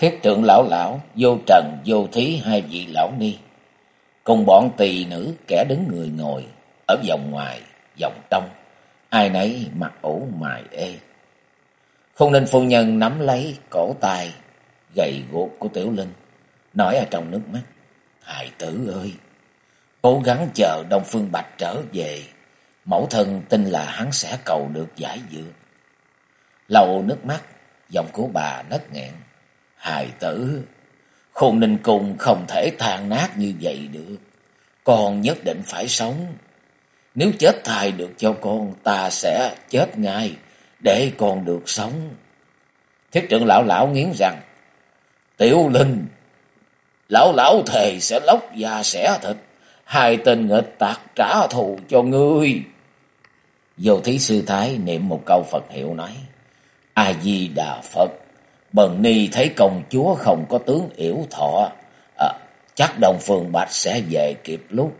Thiết trưởng lão lão, vô trần, vô thí hai vị lão ni. Cùng bọn tỳ nữ kẻ đứng người ngồi, ở vòng ngoài, vòng trong. Ai nấy mặt ủ mài ê. Không nên phu nhân nắm lấy cổ tay, gầy guộc của Tiểu Linh, nói ở trong nước mắt. Hài tử ơi, cố gắng chờ Đông Phương Bạch trở về. Mẫu thân tin là hắn sẽ cầu được giải dược. Lầu nước mắt, giọng của bà nấc nghẹn. Hài tử, khôn ninh cung không thể tàn nát như vậy được. Con nhất định phải sống. Nếu chết thai được cho con, ta sẽ chết ngay, để con được sống. Thiết trưởng lão lão nghiến rằng, Tiểu Linh, lão lão thề sẽ lóc da xẻ thịt, hai tên nghịch tạc trả thù cho ngươi. Vô thí sư thái niệm một câu Phật hiệu nói, A-di-đà Phật. Bần Ni thấy công chúa không có tướng yểu thọ, à, chắc Đông Phương Bạch sẽ về kịp lúc.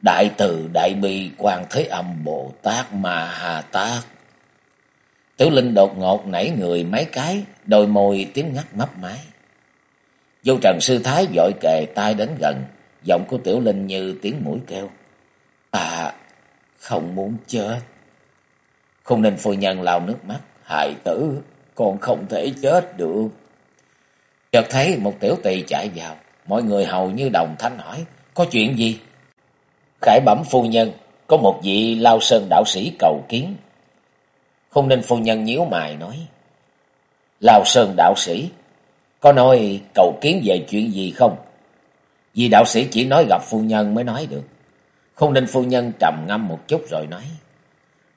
Đại từ Đại Bi quan Thế Âm Bồ Tát Ma Hà Tát. Tiểu Linh đột ngột nảy người mấy cái, đôi môi tiếng ngắt mấp máy. Vô Trần Sư Thái dội kề tai đến gần, giọng của Tiểu Linh như tiếng mũi kêu. À, không muốn chết. Không nên phu nhân lao nước mắt, hại tử còn không thể chết được. Chợt thấy một tiểu tỳ chạy vào, mọi người hầu như đồng thanh hỏi, có chuyện gì? Khải bẩm phu nhân, có một vị lao sơn đạo sĩ cầu kiến. Không nên phu nhân nhíu mày nói, lao sơn đạo sĩ, có nói cầu kiến về chuyện gì không? Vì đạo sĩ chỉ nói gặp phu nhân mới nói được. Không nên phu nhân trầm ngâm một chút rồi nói,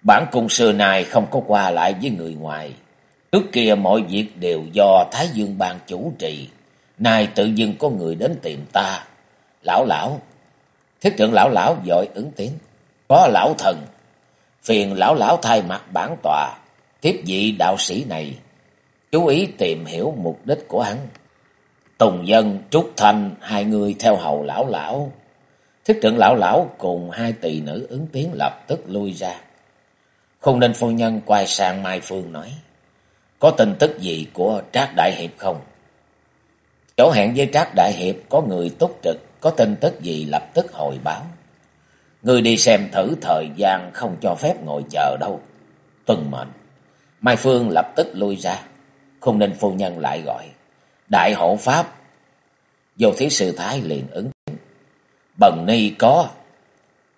bản cung xưa này không có qua lại với người ngoài. Trước kia mọi việc đều do Thái Dương bang chủ trì. Nay tự dưng có người đến tìm ta. Lão lão. Thiết trưởng lão lão dội ứng tiếng. Có lão thần. Phiền lão lão thay mặt bản tòa. Tiếp vị đạo sĩ này. Chú ý tìm hiểu mục đích của hắn. Tùng dân, Trúc Thanh, hai người theo hầu lão lão. Thiết trưởng lão lão cùng hai tỳ nữ ứng tiếng lập tức lui ra. Không nên phu nhân quay sang Mai Phương nói. Có tin tức gì của Trác Đại Hiệp không? Chỗ hẹn với Trác Đại Hiệp có người túc trực, có tin tức gì lập tức hồi báo. Người đi xem thử thời gian không cho phép ngồi chờ đâu. Tuần mệnh. Mai Phương lập tức lui ra. Không nên phu nhân lại gọi. Đại hộ Pháp. Vô thí sư thái liền ứng. Bần ni có.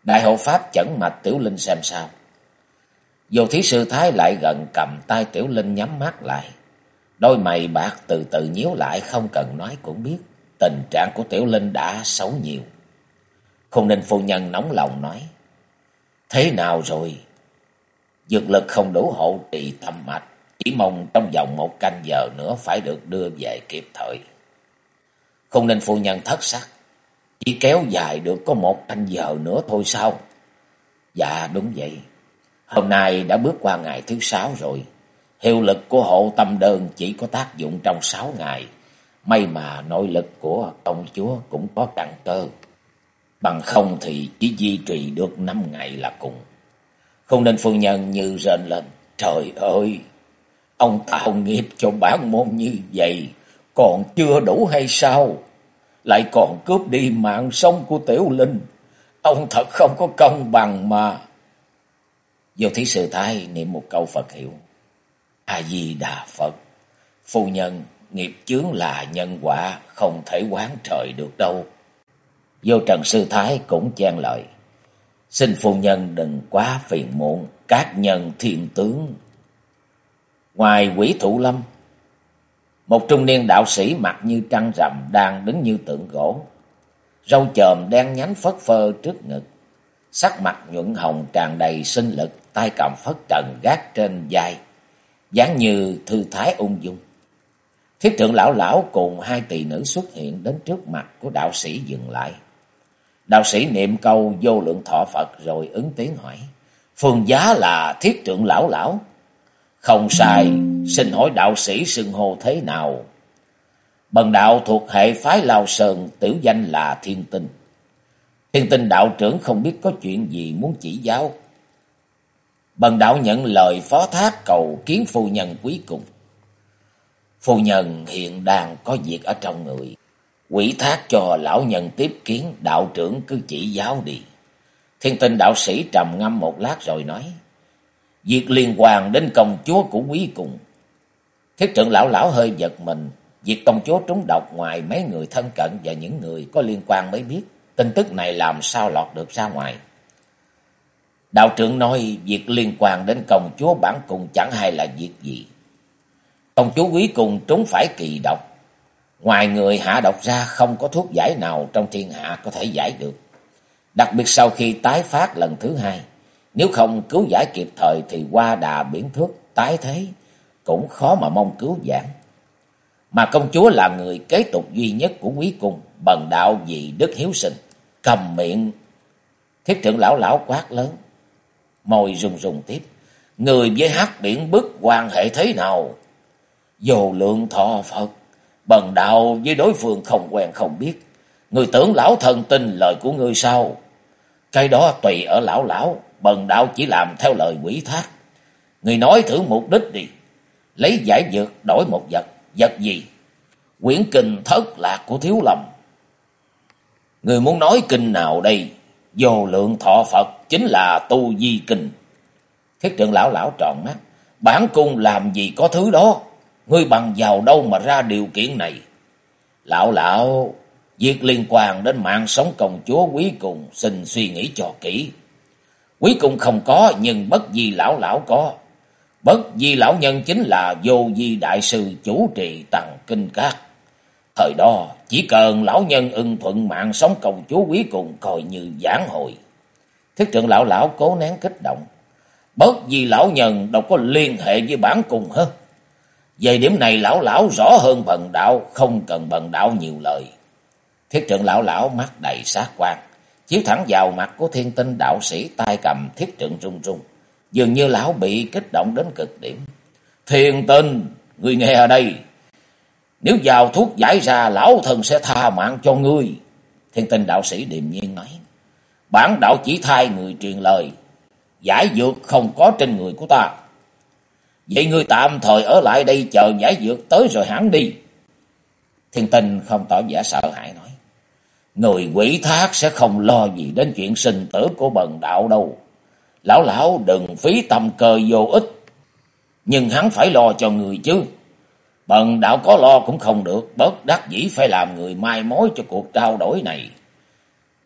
Đại hộ Pháp chẩn mạch tiểu linh xem sao. Vô thí sư thái lại gần cầm tay Tiểu Linh nhắm mắt lại. Đôi mày bạc từ từ nhíu lại, không cần nói cũng biết. Tình trạng của Tiểu Linh đã xấu nhiều. Không nên phu nhân nóng lòng nói. Thế nào rồi? Dược lực không đủ hộ trì tâm mạch. Chỉ mong trong vòng một canh giờ nữa phải được đưa về kịp thời. Không nên phu nhân thất sắc. Chỉ kéo dài được có một canh giờ nữa thôi sao? Dạ đúng vậy. Hôm nay đã bước qua ngày thứ sáu rồi. Hiệu lực của hộ tâm đơn chỉ có tác dụng trong sáu ngày. May mà nội lực của công chúa cũng có căn cơ. Bằng không thì chỉ duy trì được năm ngày là cùng. Không nên phu nhân như rên lên. Trời ơi! Ông tạo nghiệp cho bản môn như vậy. Còn chưa đủ hay sao? Lại còn cướp đi mạng sống của Tiểu Linh. Ông thật không có công bằng mà. Vô thí sư thái niệm một câu Phật hiệu. A-di-đà Phật. Phu nhân, nghiệp chướng là nhân quả, không thể quán trời được đâu. Vô trần sư thái cũng chen lời. Xin phu nhân đừng quá phiền muộn, các nhân thiên tướng. Ngoài quỷ thụ lâm, một trung niên đạo sĩ mặt như trăng rằm đang đứng như tượng gỗ. Râu chòm đen nhánh phất phơ trước ngực, sắc mặt nhuận hồng tràn đầy sinh lực, tay cầm phất trần gác trên vai, dáng như thư thái ung dung. Thiết trưởng lão lão cùng hai tỷ nữ xuất hiện đến trước mặt của đạo sĩ dừng lại. Đạo sĩ niệm câu vô lượng thọ Phật rồi ứng tiếng hỏi. Phương giá là thiết trưởng lão lão. Không sai, xin hỏi đạo sĩ xưng hô thế nào? Bần đạo thuộc hệ phái Lao Sơn, tiểu danh là Thiên Tinh. Thiên Tinh đạo trưởng không biết có chuyện gì muốn chỉ giáo. Bần đạo nhận lời phó thác cầu kiến phu nhân quý cùng. Phu nhân hiện đang có việc ở trong người. Quỷ thác cho lão nhân tiếp kiến, đạo trưởng cứ chỉ giáo đi. Thiên tinh đạo sĩ trầm ngâm một lát rồi nói. Việc liên quan đến công chúa của quý cùng. Thiết trưởng lão lão hơi giật mình. Việc công chúa trúng độc ngoài mấy người thân cận và những người có liên quan mới biết. Tin tức này làm sao lọt được ra ngoài. Đạo trưởng nói việc liên quan đến công chúa bản cùng chẳng hay là việc gì. Công chúa quý cùng trúng phải kỳ độc. Ngoài người hạ độc ra không có thuốc giải nào trong thiên hạ có thể giải được. Đặc biệt sau khi tái phát lần thứ hai, nếu không cứu giải kịp thời thì qua đà biển thuốc tái thế cũng khó mà mong cứu giảng. Mà công chúa là người kế tục duy nhất của quý cung, bần đạo vì đức hiếu sinh, cầm miệng. Thiết trưởng lão lão quát lớn, môi rung rung tiếp. Người với hát biển bức quan hệ thế nào? Vô lượng thọ Phật, bần đạo với đối phương không quen không biết. Người tưởng lão thần tin lời của người sao? Cái đó tùy ở lão lão, bần đạo chỉ làm theo lời quỷ thác. Người nói thử mục đích đi. Lấy giải dược đổi một vật, vật gì? Quyển kinh thất lạc của thiếu lầm. Người muốn nói kinh nào đây? Vô lượng thọ Phật chính là tu di kinh. Thiết trưởng lão lão tròn mắt. Bản cung làm gì có thứ đó. Ngươi bằng giàu đâu mà ra điều kiện này. Lão lão, việc liên quan đến mạng sống công chúa quý cùng xin suy nghĩ cho kỹ. Quý cung không có nhưng bất di lão lão có. Bất di lão nhân chính là vô di đại sư chủ trì tầng kinh cát. Thời đó chỉ cần lão nhân ưng thuận mạng sống công chúa quý cùng coi như giảng hội. Thiết trưởng lão lão cố nén kích động. Bớt vì lão nhân đâu có liên hệ với bản cùng hơn. Về điểm này lão lão rõ hơn bần đạo, không cần bần đạo nhiều lời. Thiết trưởng lão lão mắt đầy sát quan, chiếu thẳng vào mặt của thiên tinh đạo sĩ tay cầm thiết trưởng rung rung. Dường như lão bị kích động đến cực điểm. Thiên tinh, người nghe ở đây. Nếu vào thuốc giải ra, lão thần sẽ tha mạng cho ngươi. Thiên tinh đạo sĩ điềm nhiên nói. Bản đạo chỉ thay người truyền lời. Giải dược không có trên người của ta. Vậy ngươi tạm thời ở lại đây chờ giải dược tới rồi hẳn đi. Thiên tinh không tỏ vẻ sợ hãi nói. Người quỷ thác sẽ không lo gì đến chuyện sinh tử của bần đạo đâu. Lão lão đừng phí tâm cơ vô ích. Nhưng hắn phải lo cho người chứ. Bần đạo có lo cũng không được. Bớt đắc dĩ phải làm người mai mối cho cuộc trao đổi này.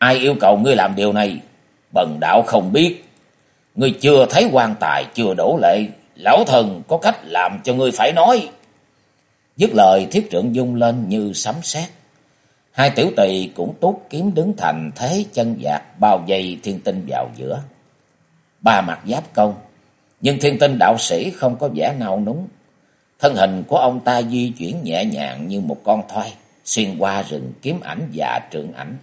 Ai yêu cầu ngươi làm điều này? Bần đạo không biết. Ngươi chưa thấy quan tài, chưa đổ lệ. Lão thần có cách làm cho ngươi phải nói. Dứt lời thiết trưởng dung lên như sấm sét. Hai tiểu tỳ cũng tốt kiếm đứng thành thế chân dạc bao dây thiên tinh vào giữa. Ba mặt giáp công. Nhưng thiên tinh đạo sĩ không có vẻ nào núng. Thân hình của ông ta di chuyển nhẹ nhàng như một con thoai. Xuyên qua rừng kiếm ảnh và trượng ảnh.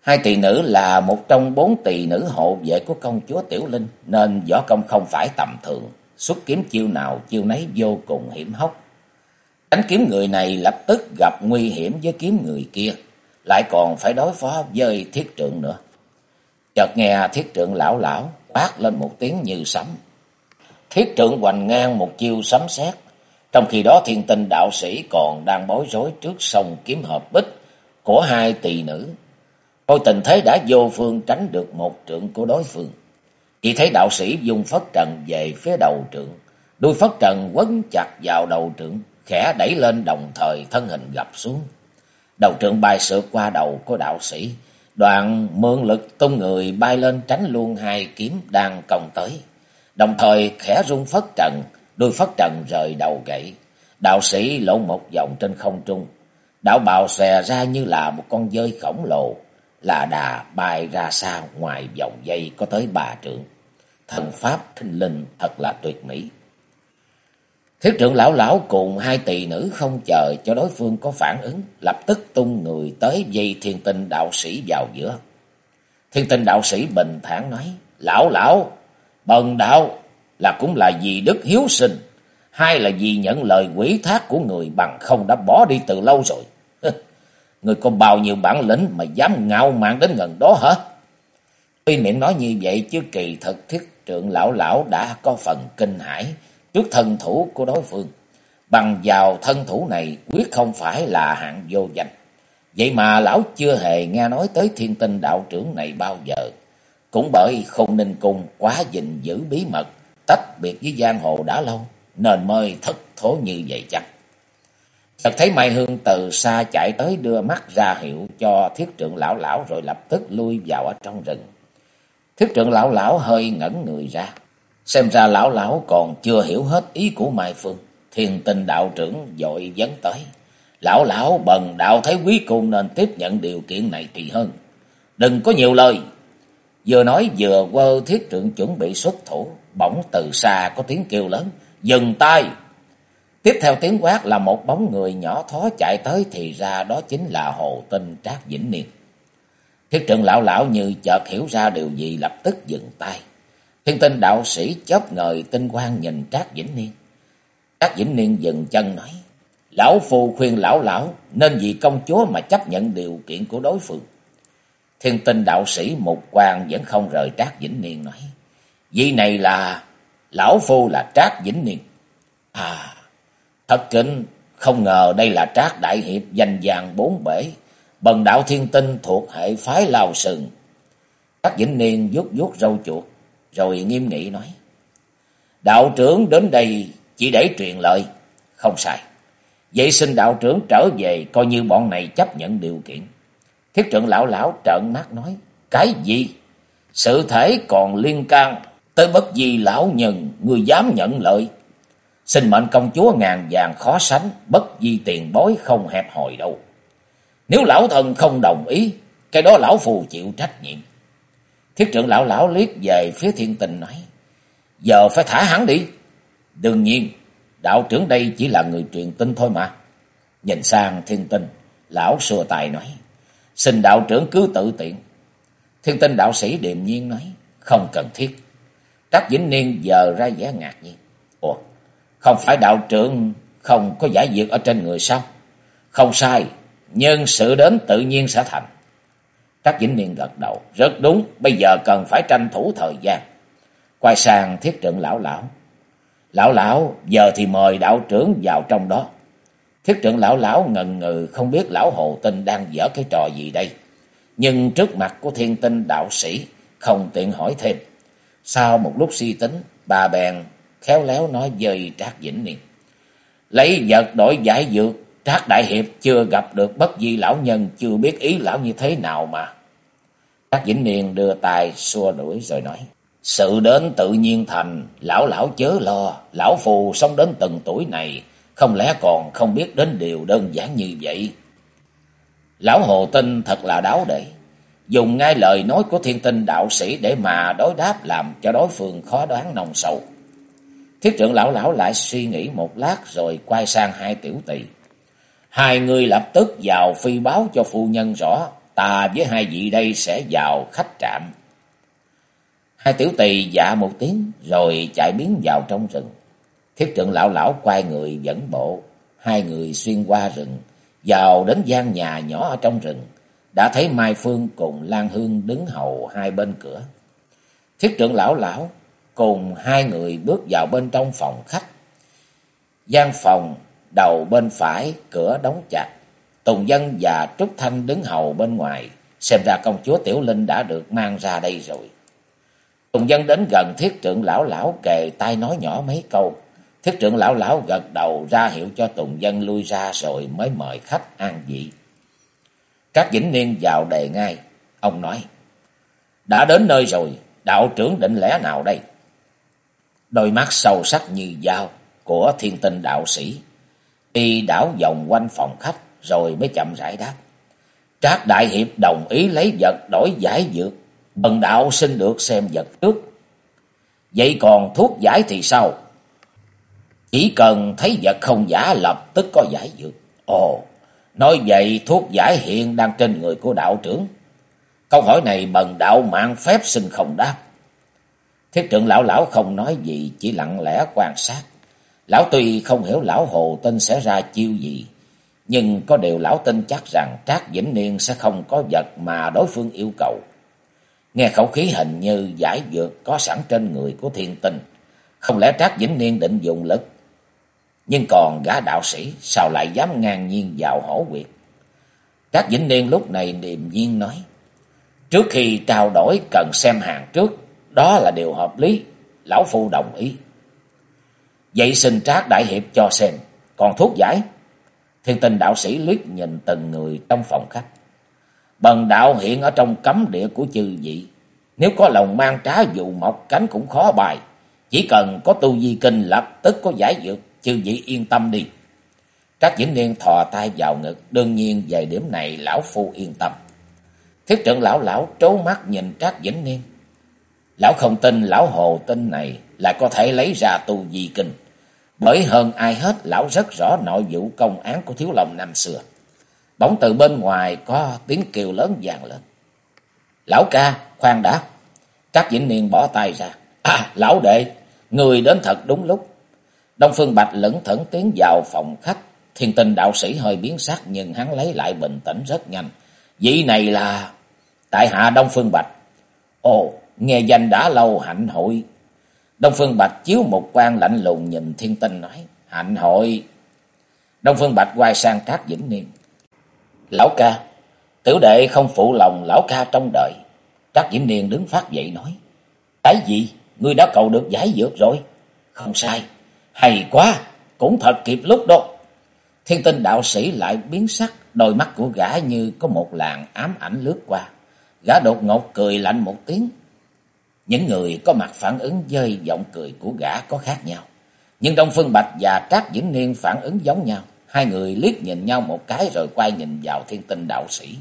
Hai tỷ nữ là một trong bốn tỷ nữ hộ vệ của công chúa Tiểu Linh, nên võ công không phải tầm thường, xuất kiếm chiêu nào chiêu nấy vô cùng hiểm hóc. Đánh kiếm người này lập tức gặp nguy hiểm với kiếm người kia, lại còn phải đối phó với thiết trượng nữa. Chợt nghe thiết trượng lão lão quát lên một tiếng như sấm. Thiết trượng hoành ngang một chiêu sấm sét, trong khi đó thiên tinh đạo sĩ còn đang bối rối trước sông kiếm hợp bích của hai tỷ nữ cô tình thế đã vô phương tránh được một trượng của đối phương. Chỉ thấy đạo sĩ dùng phất trần về phía đầu trượng. Đuôi phất trần quấn chặt vào đầu trượng, khẽ đẩy lên đồng thời thân hình gập xuống. Đầu trượng bay sượt qua đầu của đạo sĩ. Đoạn mượn lực tung người bay lên tránh luôn hai kiếm đang công tới. Đồng thời khẽ rung phất trần, đuôi phất trần rời đầu gãy. Đạo sĩ lộn một vòng trên không trung. Đạo bào xòe ra như là một con dơi khổng lồ là đà bay ra xa ngoài vòng dây có tới ba trượng. Thần pháp thinh linh thật là tuyệt mỹ. Thiết trưởng lão lão cùng hai tỳ nữ không chờ cho đối phương có phản ứng, lập tức tung người tới dây thiên tinh đạo sĩ vào giữa. Thiên tinh đạo sĩ bình thản nói, lão lão, bần đạo là cũng là vì đức hiếu sinh, hay là vì nhận lời quỷ thác của người bằng không đã bỏ đi từ lâu rồi người có bao nhiêu bản lĩnh mà dám ngạo mạn đến gần đó hả? Tuy miệng nói như vậy chứ kỳ thực thiết trưởng lão lão đã có phần kinh hãi trước thân thủ của đối phương. Bằng vào thân thủ này quyết không phải là hạng vô danh. Vậy mà lão chưa hề nghe nói tới thiên tinh đạo trưởng này bao giờ. Cũng bởi không ninh cung quá gìn giữ bí mật, tách biệt với giang hồ đã lâu, nên mới thất thố như vậy chăng? Chợt thấy Mai Hương từ xa chạy tới đưa mắt ra hiệu cho thiết trưởng lão lão rồi lập tức lui vào ở trong rừng. Thiết trưởng lão lão hơi ngẩn người ra. Xem ra lão lão còn chưa hiểu hết ý của Mai Phương. Thiên tình đạo trưởng dội vấn tới. Lão lão bần đạo thấy quý cung nên tiếp nhận điều kiện này thì hơn. Đừng có nhiều lời. Vừa nói vừa quơ thiết trưởng chuẩn bị xuất thủ. Bỗng từ xa có tiếng kêu lớn. Dừng tay. Tiếp theo tiếng quát là một bóng người nhỏ thó chạy tới thì ra đó chính là Hồ Tinh Trác Vĩnh Niên. Thiết trưởng lão lão như chợt hiểu ra điều gì lập tức dừng tay. Thiên tinh đạo sĩ chớp ngời tinh quang nhìn Trác Vĩnh Niên. Trác Vĩnh Niên dừng chân nói. Lão phù khuyên lão lão nên vì công chúa mà chấp nhận điều kiện của đối phương. Thiên tinh đạo sĩ một quang vẫn không rời Trác Vĩnh Niên nói. Vì này là lão phu là Trác Vĩnh Niên. À, thật kính, không ngờ đây là Trác Đại Hiệp danh vàng bốn bể. Bần đạo thiên tinh thuộc hệ phái lao sừng. các Vĩnh Niên vuốt vuốt râu chuột, rồi nghiêm nghị nói. Đạo trưởng đến đây chỉ để truyền lời. Không sai. Vậy xin đạo trưởng trở về coi như bọn này chấp nhận điều kiện. Thiết trưởng lão lão trợn mắt nói. Cái gì? Sự thể còn liên can tới bất di lão nhân người dám nhận lợi. Xin mệnh công chúa ngàn vàng khó sánh, bất di tiền bối không hẹp hòi đâu. Nếu lão thần không đồng ý, cái đó lão phù chịu trách nhiệm. Thiết trưởng lão lão liếc về phía thiên tình nói. Giờ phải thả hắn đi. Đương nhiên, đạo trưởng đây chỉ là người truyền tin thôi mà. Nhìn sang thiên tinh, lão xua tài nói. Xin đạo trưởng cứ tự tiện. Thiên tinh đạo sĩ điềm nhiên nói. Không cần thiết. Trác Vĩnh Niên giờ ra vẻ ngạc nhiên. Không phải đạo trưởng không có giải dược ở trên người sao? Không sai, nhưng sự đến tự nhiên sẽ thành. Trác Vĩnh Niên gật đầu. Rất đúng, bây giờ cần phải tranh thủ thời gian. Quay sang thiết trưởng lão lão. Lão lão, giờ thì mời đạo trưởng vào trong đó. Thiết trưởng lão lão ngần ngừ không biết lão hồ tinh đang dở cái trò gì đây. Nhưng trước mặt của thiên tinh đạo sĩ không tiện hỏi thêm. Sau một lúc suy tính, bà bèn khéo léo nói dời Trác Vĩnh Niên. Lấy vật đổi giải dược Trác Đại Hiệp chưa gặp được bất di lão nhân, chưa biết ý lão như thế nào mà. Trác Vĩnh Niên đưa tay xua đuổi rồi nói. Sự đến tự nhiên thành, lão lão chớ lo, lão phù sống đến từng tuổi này, không lẽ còn không biết đến điều đơn giản như vậy. Lão Hồ Tinh thật là đáo đệ, dùng ngay lời nói của thiên tinh đạo sĩ để mà đối đáp làm cho đối phương khó đoán nồng sầu. Thiết trưởng lão lão lại suy nghĩ một lát rồi quay sang hai tiểu tỳ Hai người lập tức vào phi báo cho phu nhân rõ, ta với hai vị đây sẽ vào khách trạm. Hai tiểu tỳ dạ một tiếng rồi chạy biến vào trong rừng. Thiết trưởng lão lão quay người dẫn bộ, hai người xuyên qua rừng, vào đến gian nhà nhỏ ở trong rừng, đã thấy Mai Phương cùng Lan Hương đứng hầu hai bên cửa. Thiết trưởng lão lão cùng hai người bước vào bên trong phòng khách. gian phòng đầu bên phải cửa đóng chặt. Tùng Dân và Trúc Thanh đứng hầu bên ngoài, xem ra công chúa Tiểu Linh đã được mang ra đây rồi. Tùng Dân đến gần thiết trưởng lão lão kề tai nói nhỏ mấy câu. Thiết trưởng lão lão gật đầu ra hiệu cho Tùng Dân lui ra rồi mới mời khách an vị. Các Vĩnh Niên vào đề ngay, ông nói, đã đến nơi rồi, đạo trưởng định lẽ nào đây? Đôi mắt sâu sắc như dao của thiên tinh đạo sĩ Y đảo vòng quanh phòng khách rồi mới chậm rãi đáp. Trác Đại Hiệp đồng ý lấy vật đổi giải dược. Bần đạo xin được xem vật trước. Vậy còn thuốc giải thì sao? Chỉ cần thấy vật không giả lập tức có giải dược. Ồ, nói vậy thuốc giải hiện đang trên người của đạo trưởng. Câu hỏi này bần đạo mạng phép xin không đáp. Thiết trưởng lão lão không nói gì, chỉ lặng lẽ quan sát. Lão tuy không hiểu lão hồ tinh sẽ ra chiêu gì, nhưng có điều lão tin chắc rằng Trác Vĩnh Niên sẽ không có vật mà đối phương yêu cầu. Nghe khẩu khí hình như giải dược có sẵn trên người của thiên tinh, không lẽ Trác Vĩnh Niên định dùng lực? Nhưng còn gã đạo sĩ sao lại dám ngang nhiên vào hổ quyệt? Trác Vĩnh Niên lúc này điềm nhiên nói, trước khi trao đổi cần xem hàng trước, đó là điều hợp lý, lão phu đồng ý. Vậy xin Trác Đại Hiệp cho xem, còn thuốc giải? Thiên tinh đạo sĩ liếc nhìn từng người trong phòng khách. Bần đạo hiện ở trong cấm địa của chư vị. Nếu có lòng mang trá dù mọc cánh cũng khó bài. Chỉ cần có tu di kinh lập tức có giải dược. Chư vị yên tâm đi. Trác Vĩnh Niên thò tay vào ngực. Đương nhiên về điểm này lão phu yên tâm. Thiết trưởng lão lão trố mắt nhìn Trác Vĩnh Niên. Lão không tin lão hồ tinh này là có thể lấy ra tu di kinh. Bởi hơn ai hết lão rất rõ nội vụ công án của Thiếu lòng năm xưa. Bỗng từ bên ngoài có tiếng kêu lớn vang lên. Lão ca, khoan đã. Trác Vĩnh Niên bỏ tay ra. À, lão đệ, người đến thật đúng lúc. Đông Phương Bạch lững thững tiến vào phòng khách. Thiên tình đạo sĩ hơi biến sắc nhưng hắn lấy lại bình tĩnh rất nhanh. Vị này là... Tại hạ Đông Phương Bạch. Ồ, nghe danh đã lâu hạnh hội. Đông Phương Bạch chiếu một quan lạnh lùng nhìn thiên tinh nói. Hạnh hội. Đông Phương Bạch quay sang Trác Vĩnh Niên. Lão ca, tiểu đệ không phụ lòng lão ca trong đời. Trác Vĩnh Niên đứng phát dậy nói. Cái gì? Ngươi đã cầu được giải dược rồi. Không sai. Hay quá. Cũng thật kịp lúc đó. Thiên tinh đạo sĩ lại biến sắc. Đôi mắt của gã như có một làn ám ảnh lướt qua. Gã đột ngột cười lạnh một tiếng. Những người có mặt phản ứng dơi giọng cười của gã có khác nhau. Nhưng Đông Phương Bạch và Trác Vĩnh Niên phản ứng giống nhau. Hai người liếc nhìn nhau một cái rồi quay nhìn vào thiên tinh đạo sĩ.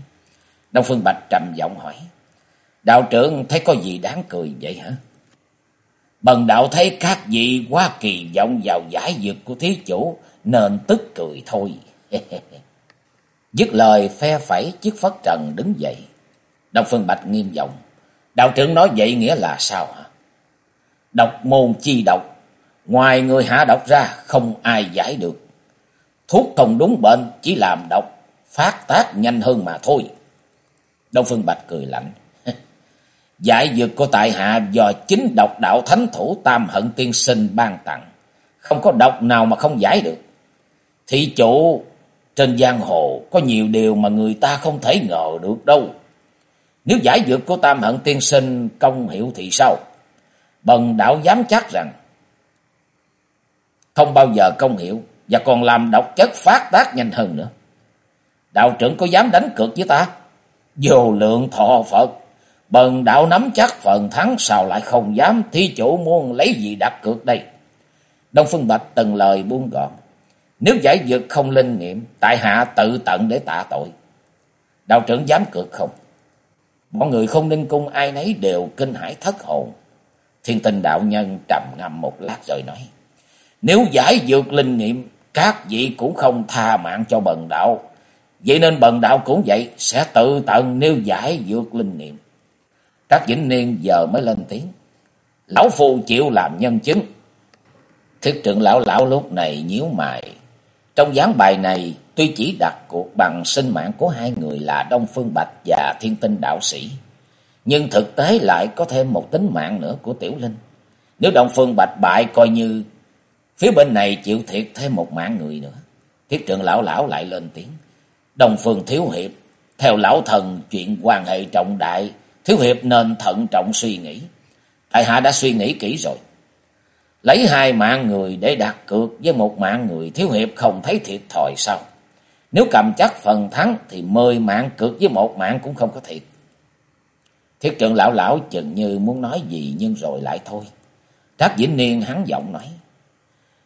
Đông Phương Bạch trầm giọng hỏi. Đạo trưởng, thấy có gì đáng cười vậy hả? Bần đạo thấy các vị quá kỳ vọng vào giải dược của thí chủ, nên tức cười thôi. Dứt lời, phe phẩy chiếc phất trần đứng dậy. Đông Phương Bạch nghiêm giọng. Đạo trưởng nói vậy nghĩa là sao hả? Độc môn chi độc. Ngoài người hạ độc ra không ai giải được. Thuốc không đúng bệnh, chỉ làm độc. Phát tác nhanh hơn mà thôi. Đông Phương Bạch cười lạnh. Giải dược của tại hạ do chính độc đạo thánh thủ tam hận tiên sinh ban tặng. Không có độc nào mà không giải được. Thị chủ trên giang hồ có nhiều điều mà người ta không thể ngờ được đâu. Nếu giải dược của tam hận tiên sinh công hiệu thì sao? Bần đạo dám chắc rằng không bao giờ công hiệu và còn làm độc chất phát tác nhanh hơn nữa. Đạo trưởng có dám đánh cược với ta? Vô lượng thọ Phật, bần đạo nắm chắc phần thắng sao lại không dám thi chủ muốn lấy gì đặt cược đây. Đông Phương Bạch từng lời buông gọn. Nếu giải dược không linh nghiệm, tại hạ tự tận để tạ tội. Đạo trưởng dám cược không? Mọi người không ninh cung ai nấy đều kinh hãi thất hồn. Thiên tinh đạo nhân trầm ngâm một lát rồi nói. Nếu giải dược linh nghiệm, các vị cũng không tha mạng cho bần đạo. Vậy nên bần đạo cũng vậy, sẽ tự tận nếu giải dược linh nghiệm. Trác Vĩnh Niên giờ mới lên tiếng. Lão Phu chịu làm nhân chứng. Thiết trưởng lão lão lúc này nhíu mày. Trong gián bài này, tuy chỉ đặt cuộc bằng sinh mạng của hai người là Đông Phương Bạch và Thiên Tinh Đạo Sĩ, nhưng thực tế lại có thêm một tính mạng nữa của Tiểu Linh. Nếu Đông Phương Bạch bại coi như phía bên này chịu thiệt thêm một mạng người nữa. Thiết trưởng lão lão lại lên tiếng. Đông Phương Thiếu Hiệp, theo lão thần chuyện quan hệ trọng đại, Thiếu Hiệp nên thận trọng suy nghĩ. Tại hạ đã suy nghĩ kỹ rồi. Lấy hai mạng người để đặt cược với một mạng người thiếu hiệp không thấy thiệt thòi sao? Nếu cầm chắc phần thắng thì mười mạng cược với một mạng cũng không có thiệt. Thiết trưởng lão lão chừng như muốn nói gì nhưng rồi lại thôi. Trác Vĩnh Niên hắn giọng nói.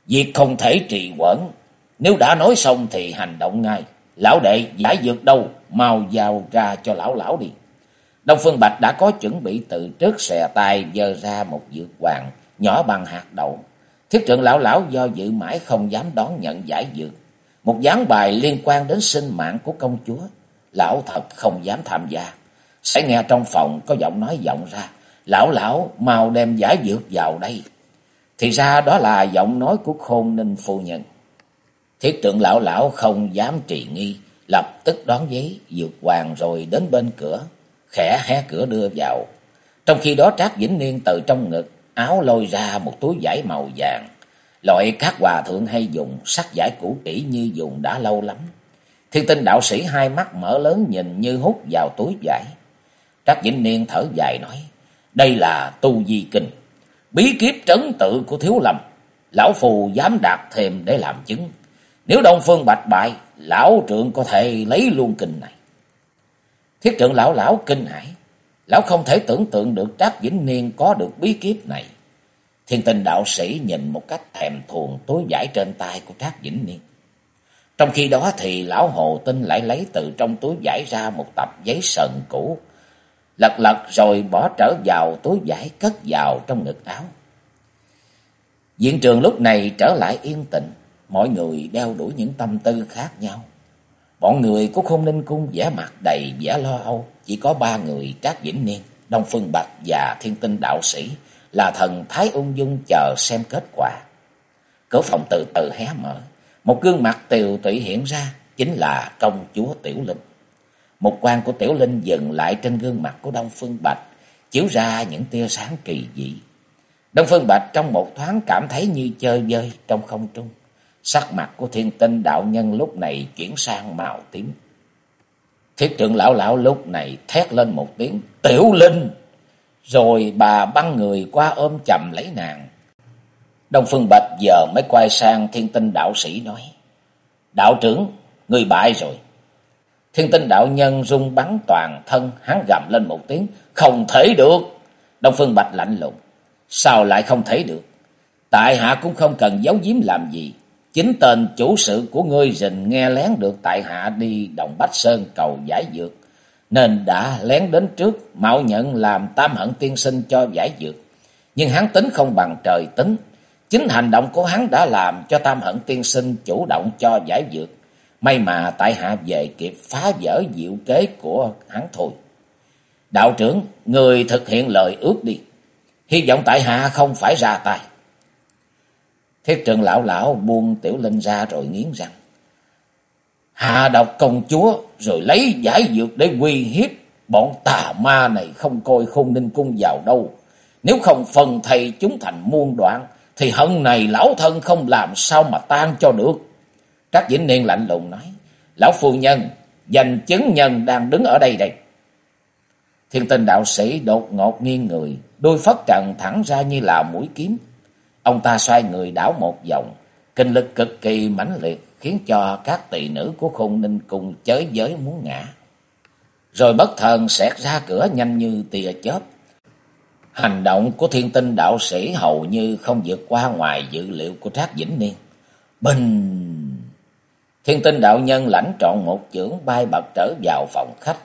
Việc không thể trì quẩn. Nếu đã nói xong thì hành động ngay. Lão đệ giải dược đâu, mau giao ra cho lão lão đi. Đông Phương Bạch đã có chuẩn bị từ trước xè tay dơ ra một dược hoàng nhỏ bằng hạt đậu. Thiết trưởng lão lão do dự mãi không dám đón nhận giải dược. Một gián bài liên quan đến sinh mạng của công chúa. Lão thật không dám tham gia. Sẽ nghe trong phòng có giọng nói vọng ra. Lão lão, mau đem giải dược vào đây. Thì ra đó là giọng nói của khôn ninh phu nhân. Thiết trưởng lão lão không dám trì nghi. Lập tức đón giấy, dược hoàng rồi đến bên cửa. Khẽ hé cửa đưa vào. Trong khi đó Trác Vĩnh Niên từ trong ngực, áo lôi ra một túi vải màu vàng. Loại các hòa thượng hay dùng sắc giải cũ kỹ như dùng đã lâu lắm. Thiên tinh đạo sĩ hai mắt mở lớn nhìn như hút vào túi vải. Trác Vĩnh Niên thở dài nói, đây là tu di kinh, bí kiếp trấn tự của thiếu lầm. Lão Phù dám đạt thêm để làm chứng. Nếu Đông Phương bạch bại, lão trượng có thể lấy luôn kinh này. Thiết trượng lão lão kinh hãi, Lão không thể tưởng tượng được Trác Vĩnh Niên có được bí kiếp này. Thiên tình đạo sĩ nhìn một cách thèm thuồng tối giải trên tay của Trác Vĩnh Niên. Trong khi đó thì lão Hồ Tinh lại lấy từ trong túi giải ra một tập giấy sần cũ. Lật lật rồi bỏ trở vào túi giải cất vào trong ngực áo. Diện trường lúc này trở lại yên tĩnh. Mọi người đeo đuổi những tâm tư khác nhau. Bọn người của khôn ninh cung vẻ mặt đầy vẻ lo âu. Chỉ có ba người Trác Vĩnh Niên, Đông Phương Bạch và Thiên Tinh Đạo Sĩ là thần Thái Ung Dung chờ xem kết quả. Cửa phòng từ từ hé mở. Một gương mặt tiều tụy hiện ra chính là công chúa Tiểu Linh. Một quan của Tiểu Linh dừng lại trên gương mặt của Đông Phương Bạch, chiếu ra những tia sáng kỳ dị. Đông Phương Bạch trong một thoáng cảm thấy như chơi vơi trong không trung. Sắc mặt của thiên tinh đạo nhân lúc này chuyển sang màu tím. Thiết trưởng lão lão lúc này thét lên một tiếng tiểu linh. Rồi bà băng người qua ôm chầm lấy nàng. Đông Phương Bạch giờ mới quay sang thiên tinh đạo sĩ nói. Đạo trưởng, người bại rồi. Thiên tinh đạo nhân rung bắn toàn thân, hắn gầm lên một tiếng. Không thể được. Đông Phương Bạch lạnh lùng. Sao lại không thể được? Tại hạ cũng không cần giấu giếm làm gì. Chính tên chủ sự của ngươi rình nghe lén được tại hạ đi Đồng Bách Sơn cầu giải dược, nên đã lén đến trước mạo nhận làm tam hận tiên sinh cho giải dược. Nhưng hắn tính không bằng trời tính, chính hành động của hắn đã làm cho tam hận tiên sinh chủ động cho giải dược. May mà tại hạ về kịp phá vỡ diệu kế của hắn thôi. Đạo trưởng, người thực hiện lời ước đi. Hy vọng tại hạ không phải ra tay. Thiết trường lão lão buông tiểu linh ra rồi nghiến răng. Hạ độc công chúa rồi lấy giải dược để uy hiếp. Bọn tà ma này không coi khôn ninh cung vào đâu. Nếu không phần thầy chúng thành muôn đoạn. Thì hận này lão thân không làm sao mà tan cho được. Trác Vĩnh Niên lạnh lùng nói. Lão phu nhân, danh chứng nhân đang đứng ở đây đây. Thiên tinh đạo sĩ đột ngột nghiêng người. Đôi phất trần thẳng ra như là mũi kiếm. Ông ta xoay người đảo một vòng, kinh lực cực kỳ mãnh liệt khiến cho các tỳ nữ của khung ninh cung chới giới muốn ngã. Rồi bất thần xẹt ra cửa nhanh như tia chớp. Hành động của thiên tinh đạo sĩ hầu như không vượt qua ngoài dự liệu của Trác Vĩnh Niên. Bình! Thiên tinh đạo nhân lãnh trọn một chưởng bay bật trở vào phòng khách.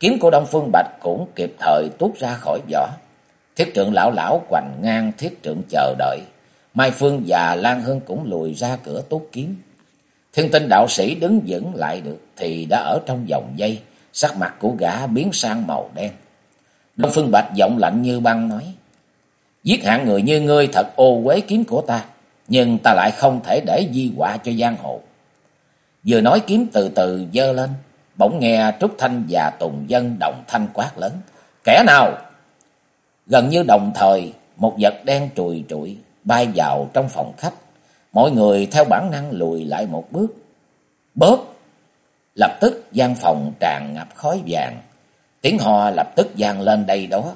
Kiếm của Đông Phương Bạch cũng kịp thời tuốt ra khỏi vỏ. Thiết trượng lão lão quành ngang thiết trượng chờ đợi. Mai Phương và Lan Hương cũng lùi ra cửa tốt kiếm. Thiên tinh đạo sĩ đứng vững lại được thì đã ở trong vòng dây, sắc mặt của gã biến sang màu đen. Đông Phương Bạch giọng lạnh như băng nói, Giết hạng người như ngươi thật ô quế kiếm của ta, nhưng ta lại không thể để di họa cho giang hồ. Vừa nói kiếm từ từ dơ lên, bỗng nghe Trúc Thanh và Tùng Dân đồng thanh quát lớn. Kẻ nào? Gần như đồng thời, một vật đen trùi trụi bay vào trong phòng khách. Mọi người theo bản năng lùi lại một bước. Bóp! Lập tức gian phòng tràn ngập khói vàng. Tiếng hò lập tức vang lên đây đó.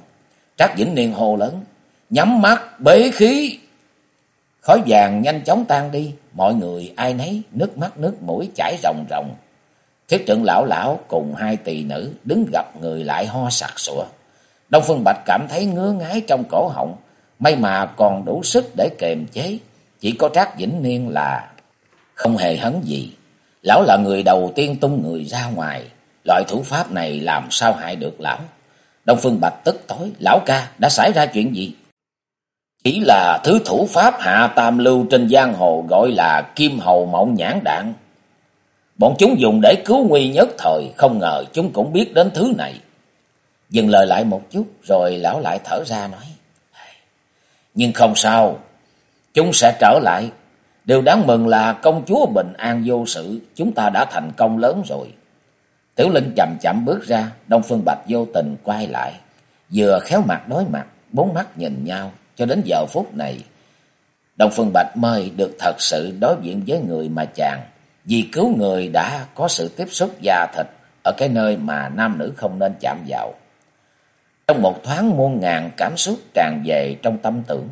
Trác Vĩnh Niên hô lớn. Nhắm mắt, bế khí! Khói vàng nhanh chóng tan đi. Mọi người ai nấy nước mắt nước mũi chảy ròng ròng. Thiết trưởng lão lão cùng hai tỳ nữ đứng gặp người lại ho sặc sụa. Đông Phương Bạch cảm thấy ngứa ngái trong cổ họng, may mà còn đủ sức để kềm chế. Chỉ có Trác Vĩnh Niên là không hề hấn gì. Lão là người đầu tiên tung người ra ngoài, loại thủ pháp này làm sao hại được lão. Đông Phương Bạch tức tối, lão ca đã xảy ra chuyện gì? Chỉ là thứ thủ pháp hạ tam lưu trên giang hồ gọi là kim hầu mộng nhãn đạn. Bọn chúng dùng để cứu nguy nhất thời, không ngờ chúng cũng biết đến thứ này. Dừng lời lại một chút, rồi lão lại thở ra nói. Nhưng không sao, chúng sẽ trở lại. Điều đáng mừng là công chúa bình an vô sự, chúng ta đã thành công lớn rồi. Tiểu Linh chậm chậm bước ra, Đông Phương Bạch vô tình quay lại. Vừa khéo mặt đối mặt, bốn mắt nhìn nhau, cho đến giờ phút này. Đông Phương Bạch mời được thật sự đối diện với người mà chàng, vì cứu người đã có sự tiếp xúc da thịt ở cái nơi mà nam nữ không nên chạm vào. Trong một thoáng muôn ngàn cảm xúc tràn về trong tâm tưởng,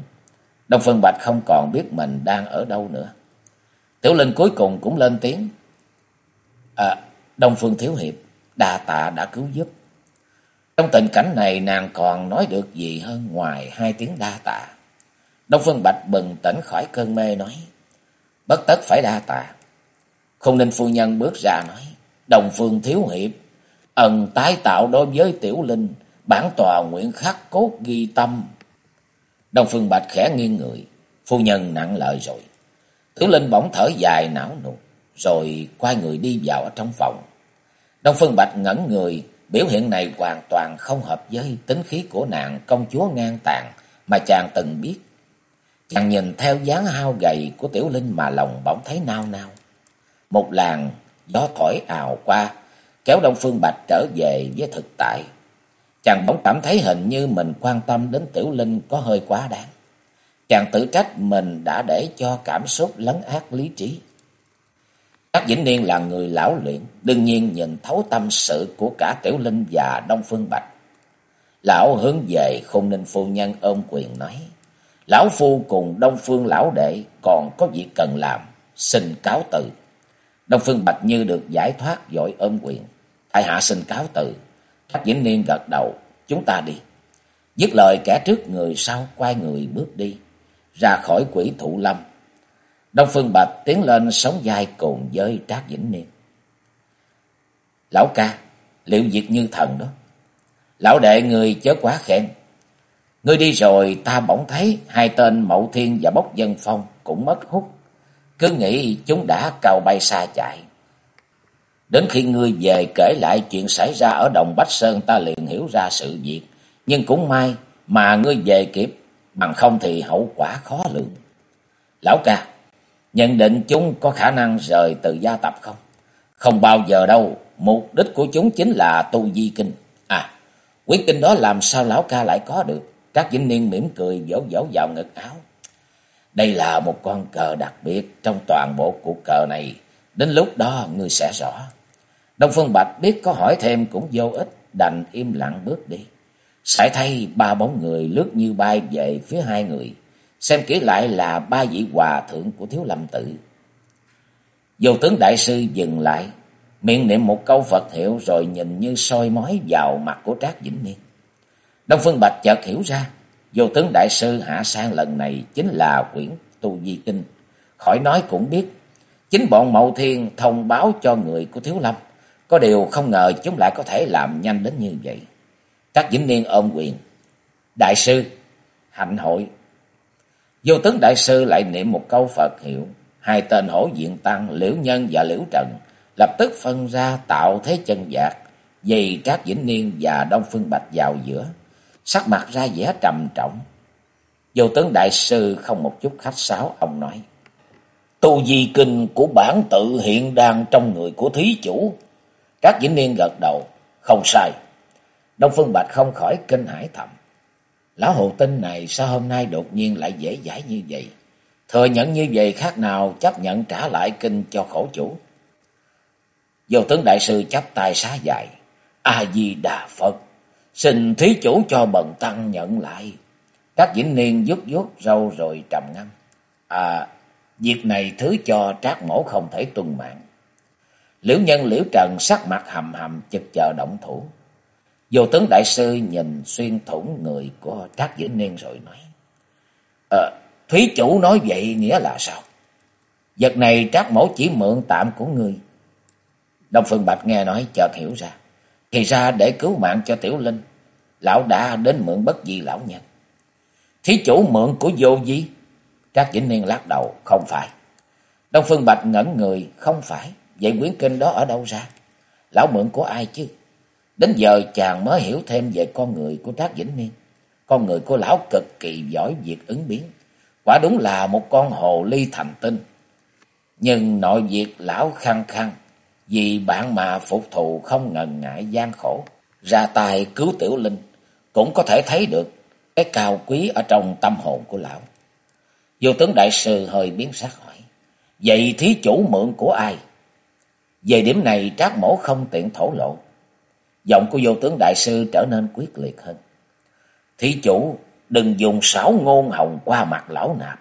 Đông Phương Bạch không còn biết mình đang ở đâu nữa. Tiểu Linh cuối cùng cũng lên tiếng. À, Đông Phương Thiếu Hiệp, đa tạ đã cứu giúp. Trong tình cảnh này nàng còn nói được gì hơn ngoài hai tiếng đa tạ. Đông Phương Bạch bừng tỉnh khỏi cơn mê nói. Bất tất phải đa tạ. Không nên phu nhân bước ra nói. Đồng Phương Thiếu Hiệp, ẩn tái tạo đối với Tiểu Linh, bản tòa nguyện khắc cốt ghi tâm. Đông Phương Bạch khẽ nghiêng người, phu nhân nặng lời rồi. Tiểu Linh bỗng thở dài não nụt. rồi quay người đi vào ở trong phòng. Đông Phương Bạch ngẩn người, biểu hiện này hoàn toàn không hợp với tính khí của nàng công chúa ngang tàn mà chàng từng biết. Chàng nhìn theo dáng hao gầy của Tiểu Linh mà lòng bỗng thấy nao nao. Một làn gió thổi ào qua, kéo Đông Phương Bạch trở về với thực tại. Chàng bỗng cảm thấy hình như mình quan tâm đến Tiểu Linh có hơi quá đáng. Chàng tự trách mình đã để cho cảm xúc lấn át lý trí. Các Vĩnh Niên là người lão luyện, đương nhiên nhìn thấu tâm sự của cả Tiểu Linh và Đông Phương Bạch. Lão hướng về không nên phu nhân ôm quyền nói, Lão Phu cùng Đông Phương Lão Đệ còn có việc cần làm, xin cáo từ. Đông Phương Bạch như được giải thoát dội ôm quyền, tại hạ xin cáo từ. Hắc Vĩnh Niên gật đầu, chúng ta đi. Dứt lời kẻ trước người sau quay người bước đi, ra khỏi quỷ thụ lâm Đông Phương Bạch tiến lên sống vai cùng với Trác Vĩnh Niên. Lão ca, liệu diệt như thần đó. Lão đệ người chớ quá khen. Ngươi đi rồi ta bỗng thấy hai tên Mậu Thiên và Bốc Dân Phong cũng mất hút. Cứ nghĩ chúng đã cao bay xa chạy. Đến khi ngươi về kể lại chuyện xảy ra ở Đồng Bách Sơn ta liền hiểu ra sự việc. Nhưng cũng may mà ngươi về kịp, bằng không thì hậu quả khó lường. Lão ca, nhận định chúng có khả năng rời từ gia tập không? Không bao giờ đâu, mục đích của chúng chính là tu di kinh. À, quyết kinh đó làm sao lão ca lại có được? các Vĩnh Niên mỉm cười vỗ vỗ vào ngực áo. Đây là một con cờ đặc biệt trong toàn bộ cuộc cờ này. Đến lúc đó ngươi sẽ rõ. Đông Phương Bạch biết có hỏi thêm cũng vô ích, đành im lặng bước đi. Sải thay ba bóng người lướt như bay về phía hai người. Xem kỹ lại là ba vị hòa thượng của Thiếu Lâm Tự. Vô tướng đại sư dừng lại, miệng niệm một câu Phật hiệu rồi nhìn như soi mói vào mặt của Trác Vĩnh Niên. Đông Phương Bạch chợt hiểu ra, vô tướng đại sư hạ sang lần này chính là quyển Tu Di Kinh. Khỏi nói cũng biết, chính bọn Mậu Thiên thông báo cho người của Thiếu Lâm. Có điều không ngờ chúng lại có thể làm nhanh đến như vậy. Trác Vĩnh Niên ôm quyền. Đại sư, hạnh hội Vô tướng đại sư lại niệm một câu Phật hiệu, hai tên hổ diện tăng Liễu Nhân và Liễu Trần lập tức phân ra tạo thế chân dạc, dày Trác Vĩnh Niên và Đông Phương Bạch vào giữa, sắc mặt ra vẻ trầm trọng. Vô tướng đại sư không một chút khách sáo, ông nói: "Tu di kinh của bản tự hiện đang trong người của thí chủ." Các Vĩnh Niên gật đầu, "Không sai." Đông Phương Bạch không khỏi kinh hãi thầm. Lão hồ tinh này sao hôm nay đột nhiên lại dễ dãi như vậy? Thừa nhận như vậy khác nào chấp nhận trả lại kinh cho khổ chủ. Vô tướng đại sư chắp tay xá dài. A-di-đà Phật, xin thí chủ cho bần tăng nhận lại. các diễn Niên vuốt vuốt râu rồi trầm ngâm. À, việc này thứ cho trác mổ không thể tuân mạng. Liễu nhân liễu trần sắc mặt hầm hầm chực chờ động thủ. Vô tướng đại sư nhìn xuyên thủng người của Trác Vĩnh Niên rồi nói. Ờ, Thúy chủ nói vậy nghĩa là sao? Vật này Trác mẫu chỉ mượn tạm của ngươi. Đông Phương Bạch nghe nói chợt hiểu ra. Thì ra để cứu mạng cho Tiểu Linh, lão đã đến mượn bất di lão nhân. Thí chủ mượn của vô di. Trác Vĩnh Niên lắc đầu, không phải. Đông Phương Bạch ngẩn người, không phải. Vậy quyển kinh đó ở đâu ra? Lão mượn của ai chứ? Đến giờ chàng mới hiểu thêm về con người của Trác Vĩnh Niên. Con người của lão cực kỳ giỏi việc ứng biến. Quả đúng là một con hồ ly thành tinh. Nhưng nội việc lão khăng khăng, vì bạn mà phục thù không ngần ngại gian khổ, ra tài cứu tiểu linh, cũng có thể thấy được cái cao quý ở trong tâm hồn của lão. Vô tướng đại sư hơi biến sắc hỏi, vậy thí chủ mượn của ai? Về điểm này trác mổ không tiện thổ lộ. Giọng của vô tướng đại sư trở nên quyết liệt hơn. Thí chủ đừng dùng xảo ngôn hồng qua mặt lão nạp.